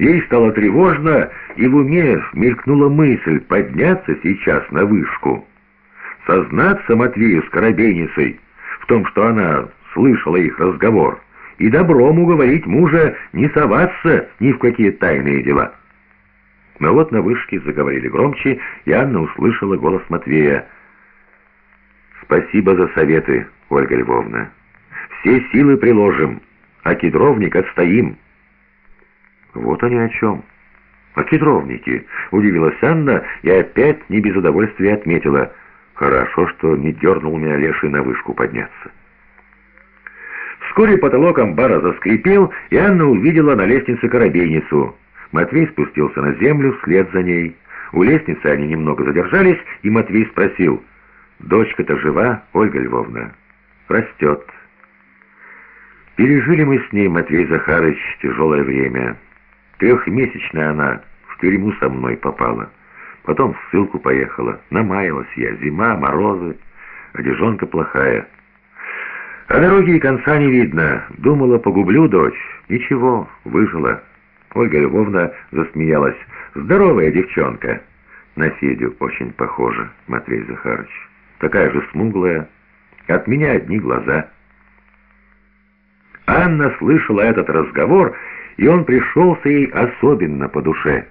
Ей стало тревожно, и в уме мелькнула мысль подняться сейчас на вышку. Сознаться Матвею с Коробейницей в том, что она слышала их разговор, и добром уговорить мужа не соваться ни в какие тайные дела. Но вот на вышке заговорили громче, и Анна услышала голос Матвея. «Спасибо за советы, Ольга Львовна. Все силы приложим, а кедровник отстоим». «Вот они о чем». «О кедровнике», — удивилась Анна и опять не без удовольствия отметила. «Хорошо, что не дернул меня леший на вышку подняться». Вскоре потолок амбара заскрипел, и Анна увидела на лестнице коробейницу. Матвей спустился на землю вслед за ней. У лестницы они немного задержались, и Матвей спросил, «Дочка-то жива, Ольга Львовна?» «Растет». Пережили мы с ней, Матвей Захарович, тяжелое время. Трехмесячная она в тюрьму со мной попала. Потом в ссылку поехала. Намаялась я. Зима, морозы. Одежонка плохая. А дороги и конца не видно. Думала, погублю дочь. Ничего, выжила. Ольга Львовна засмеялась. Здоровая девчонка. На Федю очень похожа, Матвей Захарович. Такая же смуглая. От меня одни глаза. Анна слышала этот разговор, и он пришелся ей особенно по душе.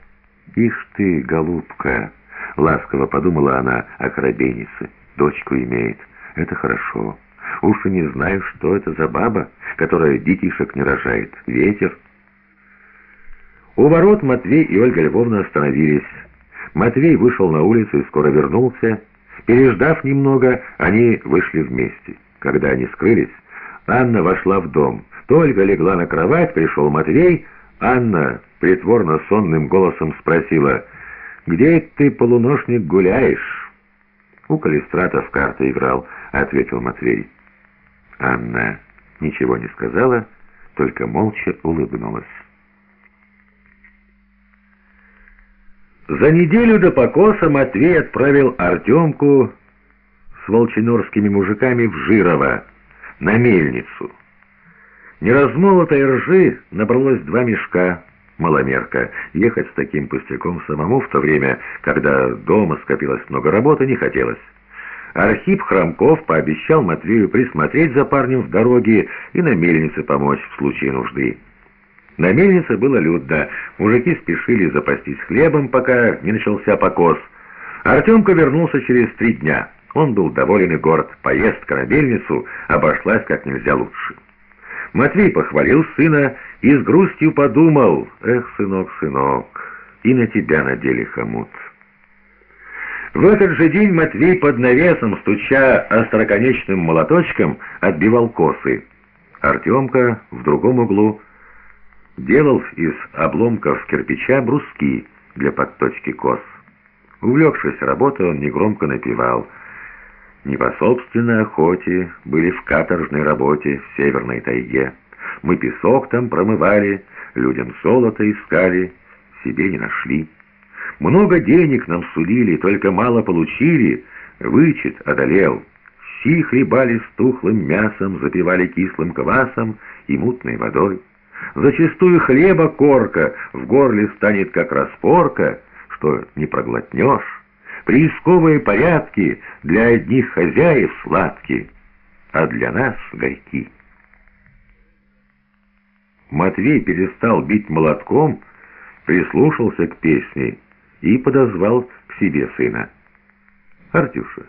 «Ишь ты, голубка!» — ласково подумала она о коробейнице. «Дочку имеет. Это хорошо». Уж и не знаю, что это за баба, которая детишек не рожает. Ветер. У ворот Матвей и Ольга Львовна остановились. Матвей вышел на улицу и скоро вернулся. Переждав немного, они вышли вместе. Когда они скрылись, Анна вошла в дом. То Ольга легла на кровать, пришел Матвей. Анна притворно сонным голосом спросила, «Где ты, полуношник, гуляешь?» «У Калистрата в карты играл», — ответил Матвей. Анна ничего не сказала, только молча улыбнулась. За неделю до покоса Матвей отправил Артемку с волчинорскими мужиками в Жирово, на мельницу. Неразмолотой ржи набралось два мешка, маломерка. Ехать с таким пустяком самому в то время, когда дома скопилось много работы, не хотелось. Архип Хромков пообещал Матвею присмотреть за парнем в дороге и на мельнице помочь в случае нужды. На мельнице было людно, мужики спешили запастись хлебом, пока не начался покос. Артемка вернулся через три дня. Он был доволен и горд. Поездка на мельницу обошлась как нельзя лучше. Матвей похвалил сына и с грустью подумал, «Эх, сынок, сынок, и на тебя надели хомут». В этот же день Матвей под навесом, стуча остроконечным молоточком, отбивал косы. Артемка в другом углу делал из обломков кирпича бруски для подточки кос. Увлекшись работой, он негромко напевал. «Не по собственной охоте, были в каторжной работе в северной тайге. Мы песок там промывали, людям золото искали, себе не нашли». Много денег нам сулили, только мало получили. Вычет одолел. Щи хлебали с тухлым мясом, запивали кислым квасом и мутной водой. Зачастую хлеба корка в горле станет как распорка, что не проглотнешь. Приисковые порядки для одних хозяев сладки, а для нас горьки. Матвей перестал бить молотком, прислушался к песне и подозвал к себе сына. «Артюша,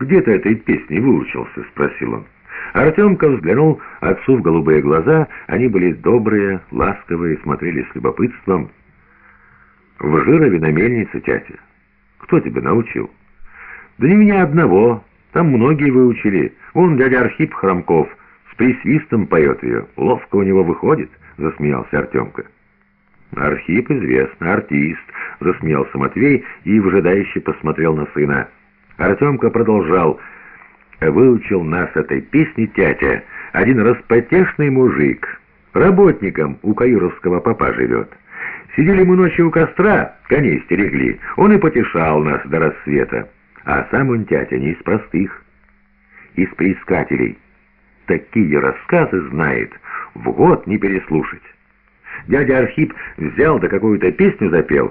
где ты этой песней выучился?» — спросил он. Артемка взглянул отцу в голубые глаза. Они были добрые, ласковые, смотрели с любопытством. «В Жирове на мельнице, тятя. Кто тебя научил?» «Да не меня одного. Там многие выучили. Вон дядя Архип Хромков с присвистом поет ее. Ловко у него выходит», — засмеялся Артемка. «Архип известный, артист», — засмеялся Матвей и выжидающе посмотрел на сына. Артемка продолжал. «Выучил нас этой песни тятя, один распотешный мужик. Работником у каюровского папа живет. Сидели мы ночью у костра, коней стерегли. Он и потешал нас до рассвета. А сам он тятя не из простых, из приискателей. Такие рассказы знает, в год не переслушать». Дядя Архип взял да какую-то песню запел,